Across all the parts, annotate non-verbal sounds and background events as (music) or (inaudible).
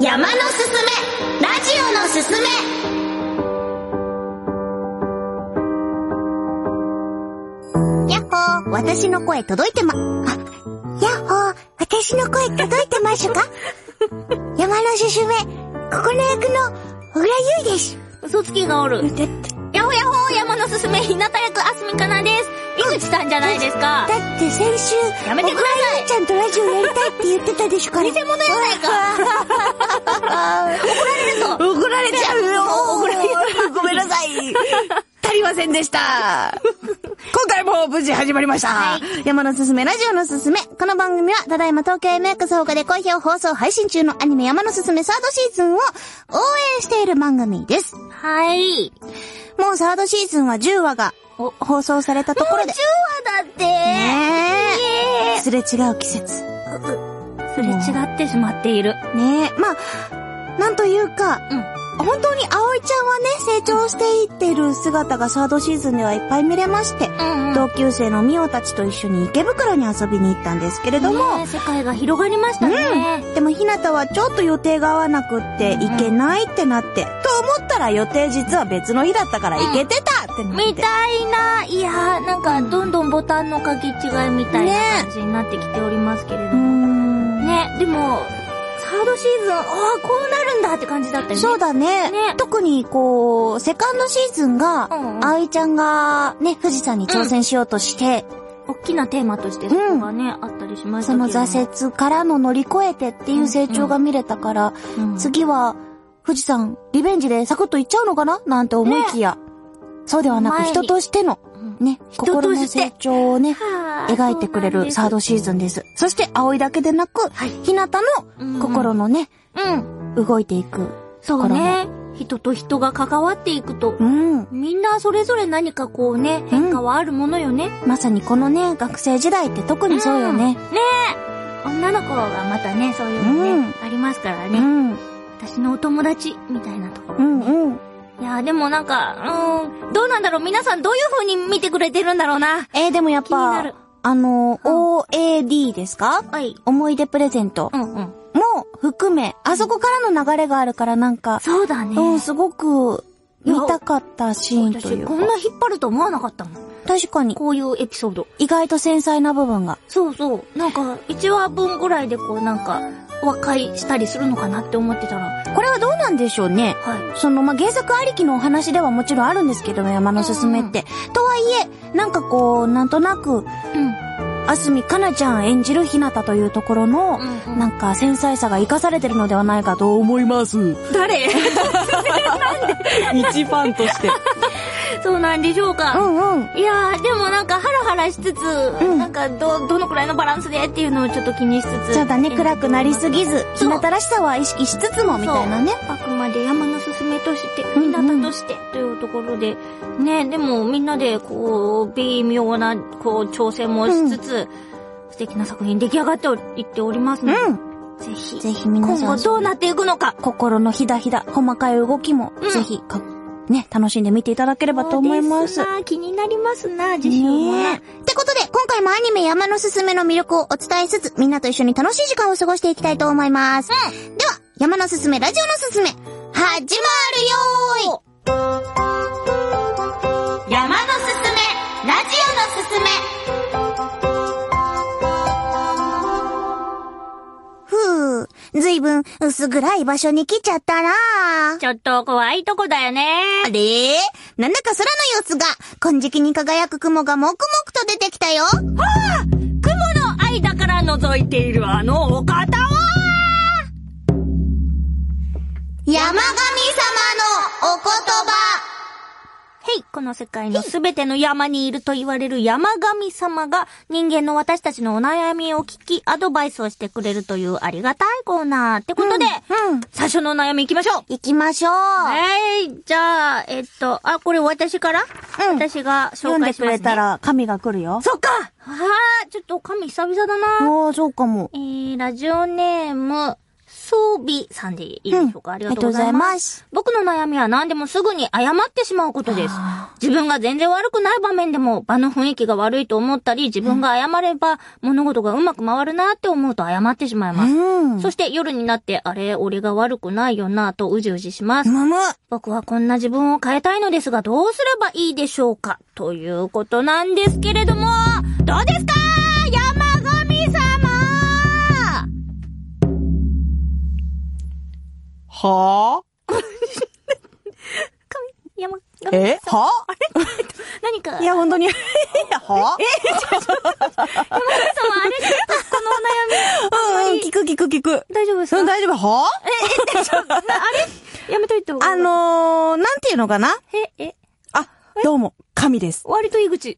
山のすすめラジオのすすめやっほー、私の声届いてま、あ、やっほー、私の声届いてますか？(laughs) 山のすすめ、ここの役の小倉優衣です。嘘つきがおる。やほ山のすすめ、日向役あすみかなです。井口さんじゃないですか。だって先週、やめてくださいちゃんとラジオやりたいって言ってたでしょから。偽物やないか。(laughs) 怒られちゃうよ怒られごめんなさい。足りませんでした。今回も無事始まりました。山のすすめ、ラジオのすすめ。この番組は、ただいま東京 MX 放課で好評放送配信中のアニメ山のすすめサードシーズンを応援している番組です。はい。もうサードシーズンは10話がお放送されたところで。10話だって。ねえ。えすれ違う季節。すれ違ってしまっている。ねえ。まあ、なんというか、うん。本当に葵ちゃんはね、成長していっている姿がサードシーズンではいっぱい見れまして、うん、うん。同級生のミオたちと一緒に池袋に遊びに行ったんですけれども、ねえ世界が広がりましたね。でもひなたはちょっと予定が合わなくって行けないってなって、と思ったら予定実は別の日だったから行けてたってなって。みたいな、いやー、なんか、どんどんボタンの書き違いみたいな感じになってきておりますけれども。ん。ね、でも、サードシーズン、ああ、こうなるんだって感じだったよね。そうだね。ね。特にこう、セカンドシーズンが、うん。うん葵ちゃんがね、富士山に挑戦しようとして、大きなテーマとしてそこがね、あったりしましたそけど。の挫折からの乗り越えてっていう成長が見れたから、うん。次は、富士山、リベンジでサクッと行っちゃうのかな？なんて思いきや、そうではなく人としての、ね、心の成長をね、はあ描いてくれるサードシーズンです。そして、葵だけでなく、はいひなたの心のね、うん。動いていく。そうね。人と人が関わっていくと、うん。みんなそれぞれ何かこうね、変化はあるものよね。まさにこのね、学生時代って特にそうよね。ねえ。女の子がまたね、そういうのね、うんありますからね。うん。私のお友達、みたいなところ。うんうん。いやーでもなんか、うーん、どうなんだろう皆さんどういう風に見てくれてるんだろうな。えー、でもやっぱ、あの、OAD ですか？はい。思い出プレゼントうんうん。も含め、あそこからの流れがあるからなんか、そうだね。うん、すごく見たかったシーンというか。私こんな引っ張ると思わなかったもん。確かに、こういうエピソード。意外と繊細な部分が。そうそう。なんか、1話分ぐらいでこうなんか、和解したりするのかなって思ってたら、これはどうなんでしょうね。はい。その、まあ、原作ありきのお話ではもちろんあるんですけども、山のすすめって。とはいえ、なんかこう、なんとなく、うん。あすみかなちゃん演じるひなたというところの、うんうんなんか繊細さが活かされてるのではないかと思います。誰？(laughs) (laughs) 一ファンとして。そうなんでしょううか。んうん。いやー、でもなんかハラハラしつつ、んなんかど、どのくらいのバランスでっていうのをちょっと気にしつつ。そうだね、暗くなりすぎず、ひそうなたらしさは意識しつつも、みたいなね。あくまで山のすすめとして、うんひなたとしてというところで、ね、でもみんなでこう、微妙な、こう、挑戦もしつつ、素敵な作品出来上がっていっておりますので、うん。ぜひ、ぜひ皆今さん後どうなっていくのか。心のひだひだ、細かい動きも、うんぜひか、ね、楽しんで見ていただければと思います。すな気になりますな、自信もな。ねえ。ってことで、今回もアニメ山のすすめの魅力をお伝えしつつ、みんなと一緒に楽しい時間を過ごしていきたいと思います。では、山のすすめ、ラジオのすすめ、始まるよーい山のすすめラジオのすすめふう、ずいぶん薄暗い場所に来ちゃったなちょっと怖いとこだよね。あれ？なんだか空の様子が、金色に輝く雲がもくもくと出てきたよ。雲の間から覗いているあのお方は山神様のお言葉。へい、この世界のすべての山にいると言われる山神様が人間の私たちのお悩みを聞き、アドバイスをしてくれるというありがたいコーナーってことで、うん。最初のお悩み行きましょう行きましょう。はい、じゃあ、えっと、あ、これ私から？うん私が紹読んでく介しますね。れたら神が来るよ。そっかああ、ちょっと神久々だな。ああ、そうかも。えー、ラジオネーム、装備さんでいいでしょうか、ありがとうございます。ありがとうございます僕の悩みは何でもすぐに謝ってしまうことです。自分が全然悪くない場面でも場の雰囲気が悪いと思ったり、自分が謝れば物事がうまく回るなって思うと謝ってしまいます。うん。そして夜になって、あれ、俺が悪くないよなとうじうじします。むむ。僕はこんな自分を変えたいのですが、どうすればいいでしょうかということなんですけれども、どうですかは？山神えは何か、いや、本当に。いや、は山神様、あれですかこのお悩み。うん、聞く聞く聞く。大丈夫ですかうん、大丈夫はやめといてあのー、なんていうのかなえ、え、あ、どうも、神です。割と井口。(laughs) え、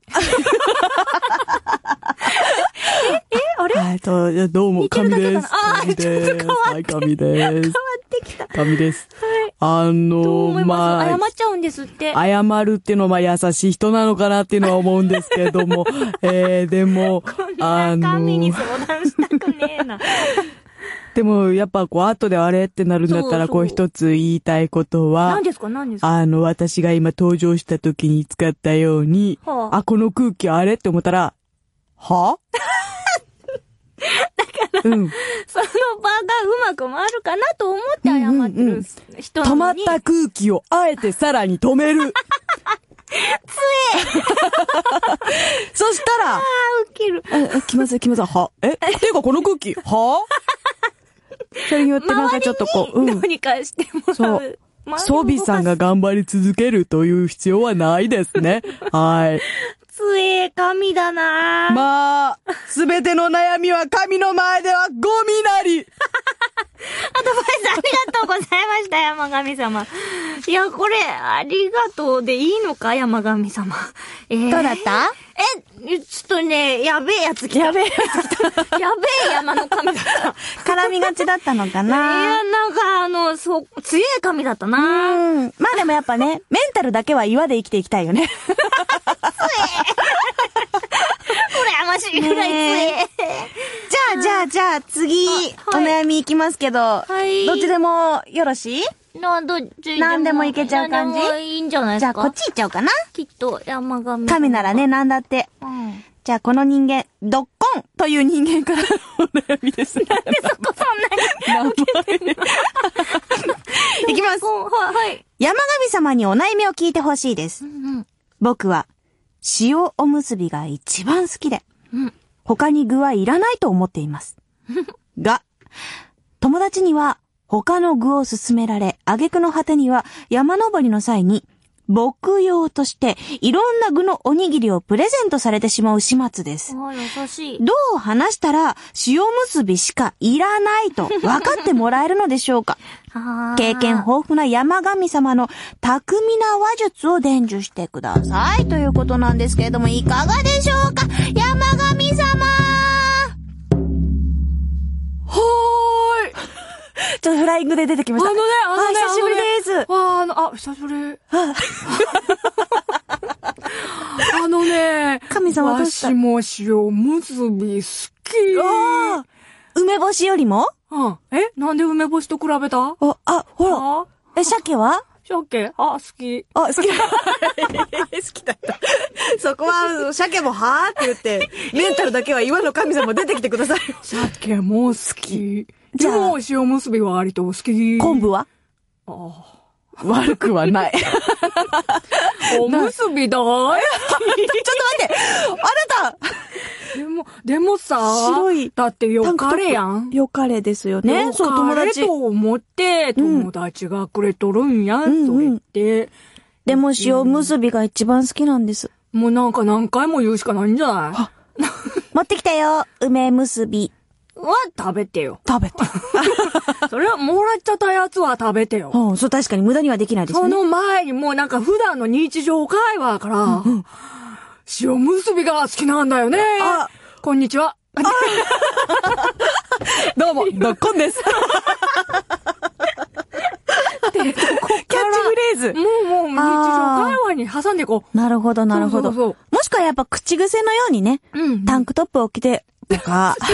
え、あれ？変わはい、と、どうも、神です。あー神です。ちょっと変わってはい、神です。ってきた。神です。はい。あの、思いまあ謝っ、ちゃうんですって。謝るっていうのは、まあ、優しい人なのかなっていうのは思うんですけれども、(laughs) えー、でも、あ神にの、相談したくねえな。でも、やっぱ、こう、後であれってなるんだったら、こう、一つ言いたいことは何、ですか？何ですか？あの、私が今登場した時に使ったように、はああ、この空気あれって思ったら、は？(laughs) うん。その場がうまく回るかなと思って謝ってる人な止まのに。った空気をあえてさらに止める。(laughs) (laughs) そしたら、あー、ウケる。え、え、気まずい気まずい。は？え？っていうかこの空気、は？それによってなんかちょっとこう、うん。どうにかしてもらう。装備さんが頑張り続けるという必要はないですね。(laughs) はい。強え神だなまあ、すべての悩みは神の前ではゴミなり。(laughs) (laughs) アドバイスありがとうございました、山神様。いや、これ、ありがとうでいいのか、山神様。えーどうだった？え、ちょっとね、やべえやつ来た。やべえやつ来た。やべえ山の神だった。絡みがちだったのかいなや、なんか、あの、そう、強い神だったな。うん。まあでもやっぱね、メンタルだけは岩で生きていきたいよね。羨 (laughs) ましいぐらい強え。じゃあ、じゃあ、じゃあ、次、おはい悩みいきますけど、いどっちでもよろしい？な、どっち何でもいけちゃう感じ？いいんじゃないですか？じゃあ、こっち行っちゃおうかな。きっと、山神。神ならね、。なんだって。うん。じゃあ、この人間、ドッコンという人間からお悩みです。そこそんなに。いきます。はい、はい。山神様にお悩みを聞いてほしいです。うん僕は、塩おむすびが一番好きで、うん。他に具はいらないと思っています。(laughs) が、友達には他の具を勧められ、挙句の果てには山登りの際に、僕用としていろんな具のおにぎりをプレゼントされてしまう始末です。優しい。どう話したら塩むすびしかいらないと (laughs) 分かってもらえるのでしょうか？経験豊富な山神様の巧みな話術を伝授してください。ということなんですけれども、いかがでしょうか？山神様はーい。ちょっとフライングで出てきました。あのね、あのね、あ久しぶりです。あのねあの、あ、久しぶり。あ (laughs) のね、神様どうした？わしも塩むすび好き。あー梅干しよりも？うん。え？なんで梅干しと比べた？あ、あ、ほら。あえ、鮭は？鮭あ、好き。あ、好き。(laughs) 好きだった。そこは、鮭もはーって言って、メンタルだけは岩の神様出てきてください。鮭も好き。じゃあでも、塩むすびは割と好き。昆布は？悪くはない。(laughs) おむすびだい (laughs) ちょっと待ってあなたでも、でもさ、白いだってよかれやん。よかれですよね。よそう、友達と。思って、友達がくれとるんやん、うんそれって。でも塩結びが一番好きなんです。もうなんか何回も言うしかないんじゃない？持ってきたよ、梅結び。は食べてよ。食べて。(laughs) それはもらっちゃったやつは食べてよ。うん、そう、確かに無駄にはできないですね。その前にもうなんか普段の日常会話から、塩結びが好きなんだよね。あこんにちは。(laughs) どうも、ドッコンです。キャッチフレーズ。もうもう日常会話に挟んでいこなるほど、なるほど。そうそうもしくはやっぱ口癖のようにね、う。うん。タンクトップを着て、とか、(laughs)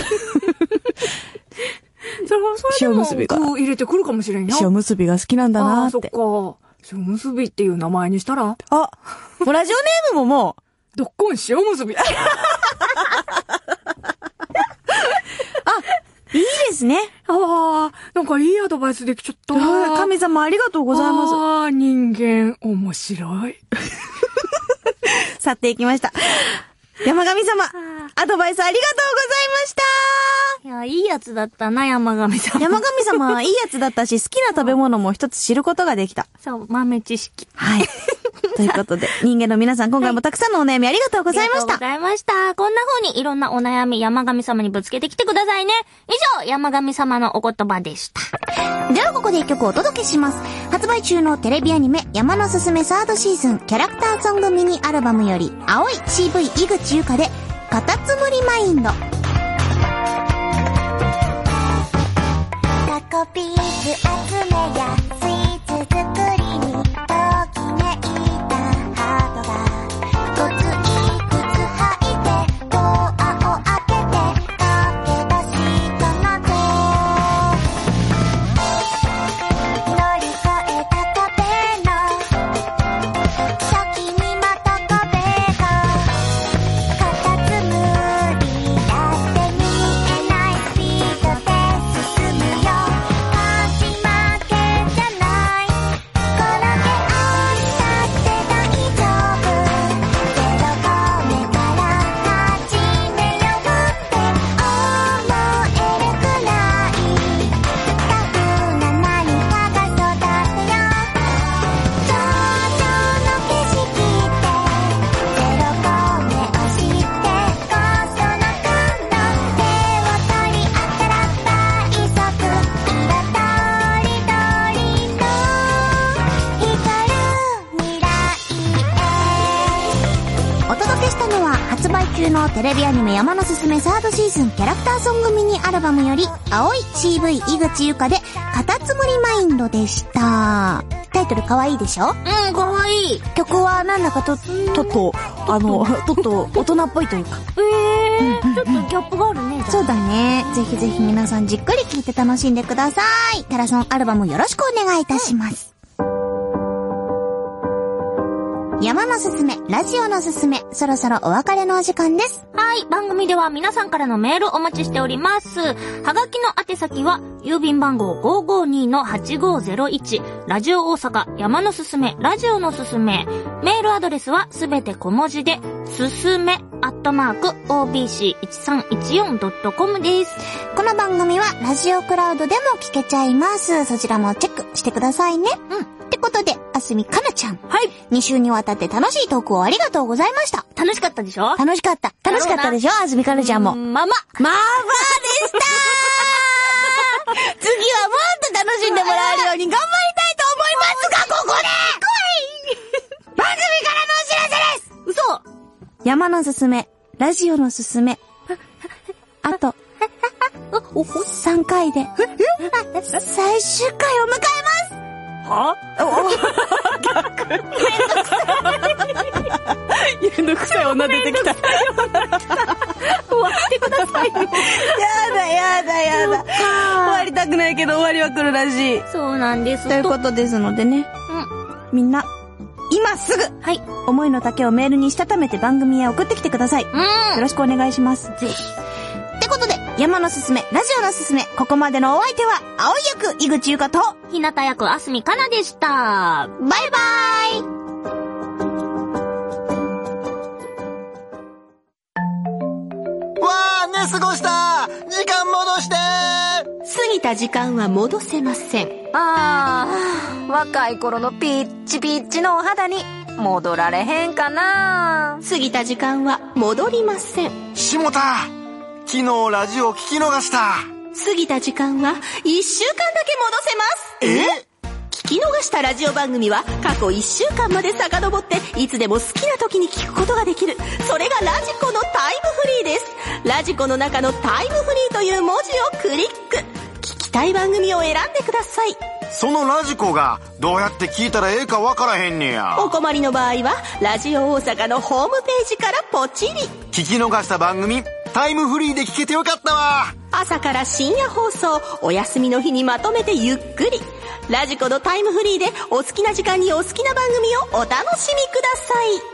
それは、それでも、塩結びが具入れてくるかもしれんよ。塩結びが好きなんだああ、なーっ。そってか。塩結びっていう名前にしたら、あ、もうラジオネームもも (laughs) どっこん塩結び。(laughs) う、いいですね。ああ、なんかいいアドバイスできちゃった。はい神様ありがとうございます。ああ、人間、面白い。去っていきました。山神様、アドバイスありがといや、いいやつだったな、山上さん。うございました。山神様はいいやつだったし、好きな食べ物も一つ知ることができた。そう、豆知識。はい。(laughs) ということで、人間の皆さん、今回もたくさんのお悩みありがとうございましたありがとうご。ざいました。こんな風にいろんなお悩み山上様にぶつけてきてくださいね。以上、山上様のお言葉でした。ではここで一曲お届けします。発売中のテレビアニメ山のすすめサードシーズンキャラクターソングミニアルバムより青い CV 井口優香でカタツムリマインド。テレビアニメ山のすすめサードシーズンキャラクターソングミニアルバムより青い CV 井口優香でカタツムリマインドでした。タイトル可愛いでしょ？うん、かわいい。曲はなんだかと、とっと、あの、(laughs) とっと大人っぽいというか。ええー、ちょっとギャップがあるね、そうだね。ぜひぜひ皆さんじっくり聴いて楽しんでください。タラソンアルバムよろしくお願いいたします。山のすすめ、ラジオのすすめ、そろそろお別れのお時間です。はい。番組では皆さんからのメールお待ちしております。はがきの宛先は、郵便番号552-8501、ラジオ大阪、山のすすめ、ラジオのすすめ。メールアドレスはすべて小文字で、すすめ、アットマーク、obc1314.com です。この番組はラジオクラウドでも聞けちゃいます。そちらもチェックしてくださいね。うん。ってことで、あすみかなちゃん。はい。2週にわたって楽しいトークをありがとうございました。楽しかったでしょ？楽しかった。楽しかったでしょ？あすみかなちゃんも。まま。まあまあでした (laughs) 次はもっと楽しんでもらえるように頑張りたいと思いますが、ここで番組からのお知らせです嘘山のすすめ、ラジオのすすめ。あと、(laughs) 3回で、(laughs) 最終回を迎えますは？めんどくさい女出てきた。終わってください。やだやだやだ。終わりたくないけど終わりは来るらしい。そうなんです。ということですのでね。みんな、今すぐはい。思いの丈をメールにしたためて番組へ送ってきてください。ようん。ろしくお願いします。ぜひ。山のすすめ、ラジオのすすめ、ここまでのお相手は、青い役、井口優香と、ひなた役、あすみかなでした。バイバイわあ、寝過ごした時間戻して過ぎた時間は戻せません。ああ、若い頃のピッチピッチのお肌に戻られへんかな過ぎた時間は戻りません。しもた昨日ラジオ聞き逃した過ぎた時間は一週間だけ戻せます。え？聞き逃したラジオ番組は過去1週間まで遡っていつでも好きな時に聞くことができる。それがラジコのタイムフリーです。ラジコの中のタイムフリーという文字をクリック。聞きたい番組を選んでください。そのラジコがどうやって聞いたらええかわからへんねやお困りの場合は、ラジオ大阪のホームページからポチリ。聞き逃した番組タイムフリーで聞けてよかったわ。朝から深夜放送、お休みの日にまとめてゆっくり。ラジコのタイムフリーでお好きな時間にお好きな番組をお楽しみください。